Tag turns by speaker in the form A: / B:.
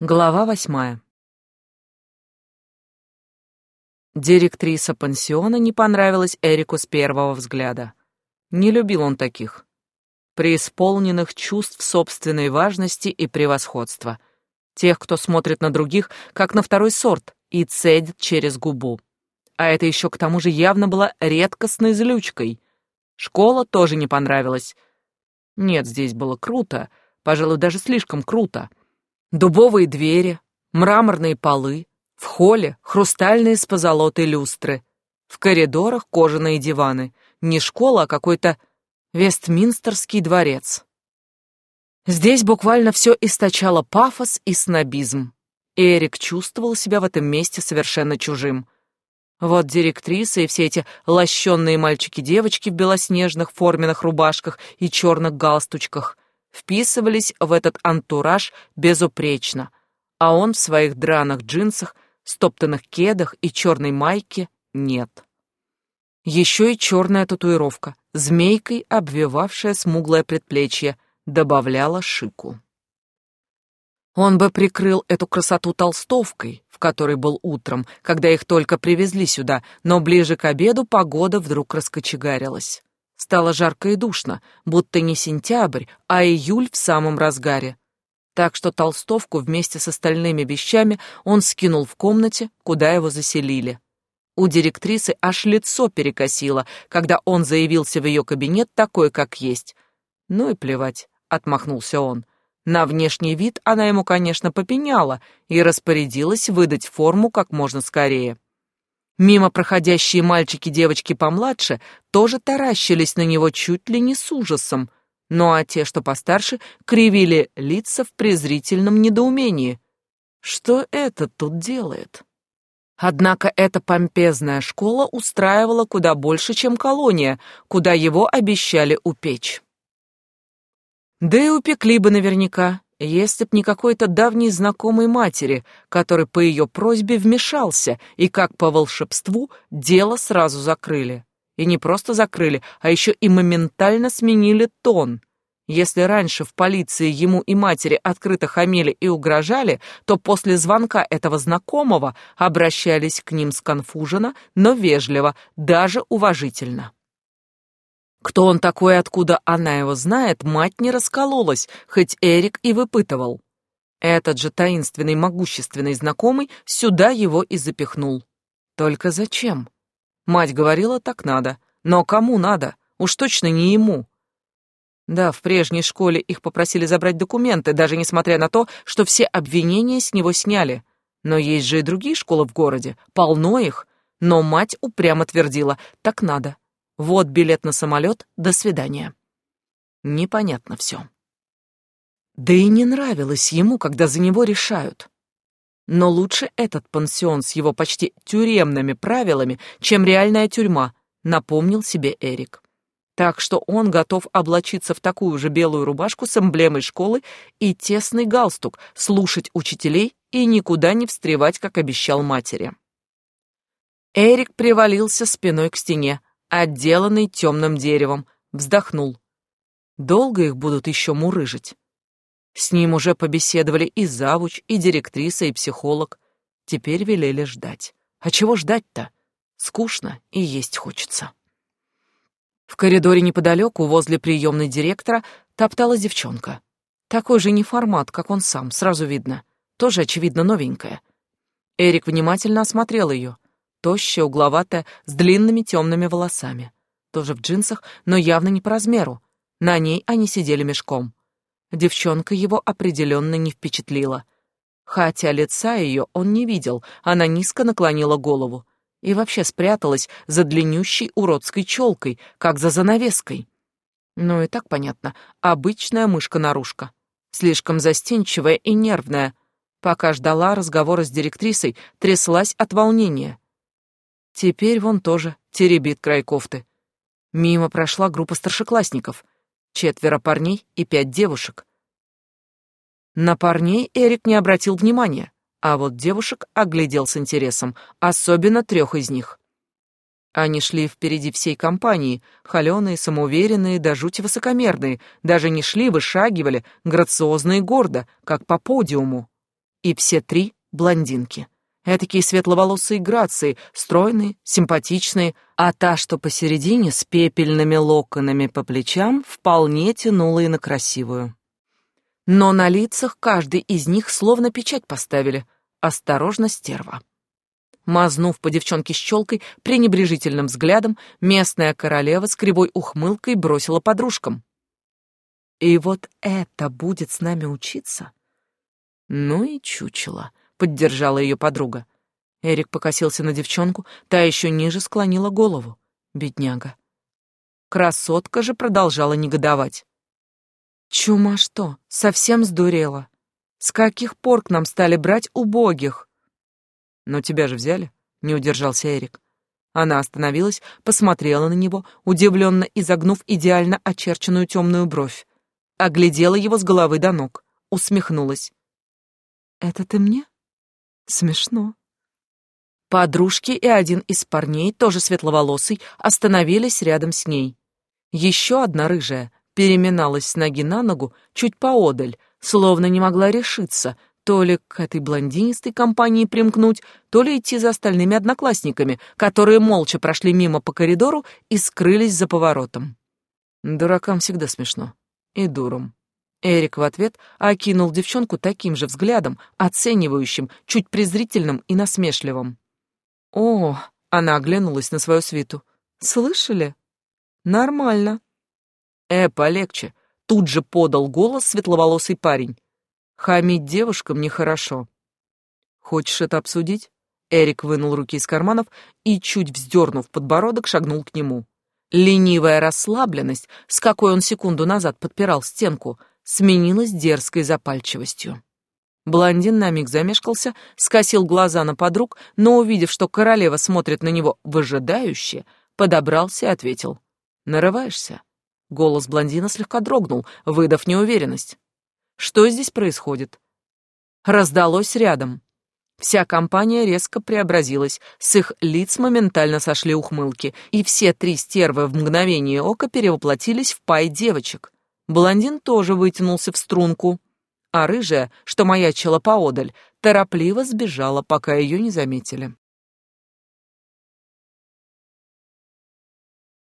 A: Глава восьмая. Директриса пансиона не понравилась Эрику с первого взгляда. Не любил он таких. Преисполненных чувств собственной важности и превосходства. Тех, кто смотрит на других, как на второй сорт, и цедит через губу. А это еще к тому же явно была редкостной злючкой. Школа тоже не понравилась. Нет, здесь было круто, пожалуй, даже слишком круто. Дубовые двери, мраморные полы, в холле хрустальные с позолотой люстры, в коридорах кожаные диваны. Не школа, а какой-то Вестминстерский дворец. Здесь буквально все источало пафос и снобизм. Эрик чувствовал себя в этом месте совершенно чужим. Вот директриса и все эти лощенные мальчики-девочки в белоснежных форменных рубашках и черных галстучках вписывались в этот антураж безупречно, а он в своих драных джинсах, стоптанных кедах и черной майке нет. Еще и черная татуировка, змейкой обвивавшая смуглое предплечье, добавляла шику. Он бы прикрыл эту красоту толстовкой, в которой был утром, когда их только привезли сюда, но ближе к обеду погода вдруг раскочегарилась. Стало жарко и душно, будто не сентябрь, а июль в самом разгаре. Так что толстовку вместе с остальными вещами он скинул в комнате, куда его заселили. У директрисы аж лицо перекосило, когда он заявился в ее кабинет такой, как есть. «Ну и плевать», — отмахнулся он. На внешний вид она ему, конечно, попеняла и распорядилась выдать форму как можно скорее. Мимо проходящие мальчики-девочки помладше тоже таращились на него чуть ли не с ужасом, ну а те, что постарше, кривили лица в презрительном недоумении. Что это тут делает? Однако эта помпезная школа устраивала куда больше, чем колония, куда его обещали упечь. Да и упекли бы наверняка, если б не какой-то давний знакомый матери, который по ее просьбе вмешался, и как по волшебству дело сразу закрыли. И не просто закрыли, а еще и моментально сменили тон. Если раньше в полиции ему и матери открыто хамили и угрожали, то после звонка этого знакомого обращались к ним сконфуженно, но вежливо, даже уважительно. Кто он такой, откуда она его знает, мать не раскололась, хоть Эрик и выпытывал. Этот же таинственный могущественный знакомый сюда его и запихнул. Только зачем? Мать говорила, так надо. Но кому надо? Уж точно не ему. Да, в прежней школе их попросили забрать документы, даже несмотря на то, что все обвинения с него сняли. Но есть же и другие школы в городе, полно их. Но мать упрямо твердила, так надо. Вот билет на самолет, до свидания. Непонятно все. Да и не нравилось ему, когда за него решают. Но лучше этот пансион с его почти тюремными правилами, чем реальная тюрьма, напомнил себе Эрик. Так что он готов облачиться в такую же белую рубашку с эмблемой школы и тесный галстук, слушать учителей и никуда не встревать, как обещал матери. Эрик привалился спиной к стене, отделанный темным деревом, вздохнул. Долго их будут еще мурыжить. С ним уже побеседовали и завуч, и директриса, и психолог. Теперь велели ждать. А чего ждать-то? Скучно и есть хочется. В коридоре неподалеку, возле приемной директора, топталась девчонка. Такой же неформат, как он сам, сразу видно. Тоже, очевидно, новенькая. Эрик внимательно осмотрел ее тощая, угловатая, с длинными темными волосами. Тоже в джинсах, но явно не по размеру. На ней они сидели мешком. Девчонка его определенно не впечатлила. Хотя лица ее он не видел, она низко наклонила голову и вообще спряталась за длиннющей уродской челкой, как за занавеской. Ну и так понятно, обычная мышка-нарушка. Слишком застенчивая и нервная. Пока ждала разговора с директрисой, тряслась от волнения. Теперь вон тоже теребит край кофты. Мимо прошла группа старшеклассников. Четверо парней и пять девушек. На парней Эрик не обратил внимания, а вот девушек оглядел с интересом, особенно трех из них. Они шли впереди всей компании, холеные, самоуверенные, до жути высокомерные, даже не шли, вышагивали, грациозно и гордо, как по подиуму. И все три блондинки. Этакие светловолосые грации, стройные, симпатичные, а та, что посередине, с пепельными локонами по плечам, вполне тянула и на красивую. Но на лицах каждый из них словно печать поставили. Осторожно, стерва. Мазнув по девчонке с челкой, пренебрежительным взглядом, местная королева с кривой ухмылкой бросила подружкам. «И вот это будет с нами учиться?» «Ну и чучело», — поддержала ее подруга. Эрик покосился на девчонку, та еще ниже склонила голову. Бедняга. Красотка же продолжала негодовать. Чума что, совсем сдурела? С каких пор к нам стали брать убогих? Но тебя же взяли, не удержался Эрик. Она остановилась, посмотрела на него, удивленно изогнув идеально очерченную темную бровь. Оглядела его с головы до ног, усмехнулась. «Это ты мне? Смешно». Подружки и один из парней, тоже светловолосый, остановились рядом с ней. Еще одна рыжая, переминалась с ноги на ногу чуть поодаль, словно не могла решиться, то ли к этой блондинистой компании примкнуть, то ли идти за остальными одноклассниками, которые молча прошли мимо по коридору и скрылись за поворотом. Дуракам всегда смешно. И дурам. Эрик в ответ окинул девчонку таким же взглядом, оценивающим, чуть презрительным и насмешливым. «О!» — она оглянулась на свою свиту. «Слышали? Нормально. «Э, полегче!» — тут же подал голос светловолосый парень. «Хамить девушкам нехорошо». «Хочешь это обсудить?» Эрик вынул руки из карманов и, чуть вздернув подбородок, шагнул к нему. Ленивая расслабленность, с какой он секунду назад подпирал стенку, сменилась дерзкой запальчивостью. Блондин на миг замешкался, скосил глаза на подруг, но, увидев, что королева смотрит на него выжидающе, подобрался и ответил. «Нарываешься? Голос блондина слегка дрогнул, выдав неуверенность. Что здесь происходит? Раздалось рядом. Вся компания резко преобразилась, с их лиц моментально сошли ухмылки, и все три стервы в мгновение ока перевоплотились в пай девочек. Блондин тоже вытянулся в струнку, а рыжая, что маячила поодаль, торопливо сбежала, пока ее не заметили.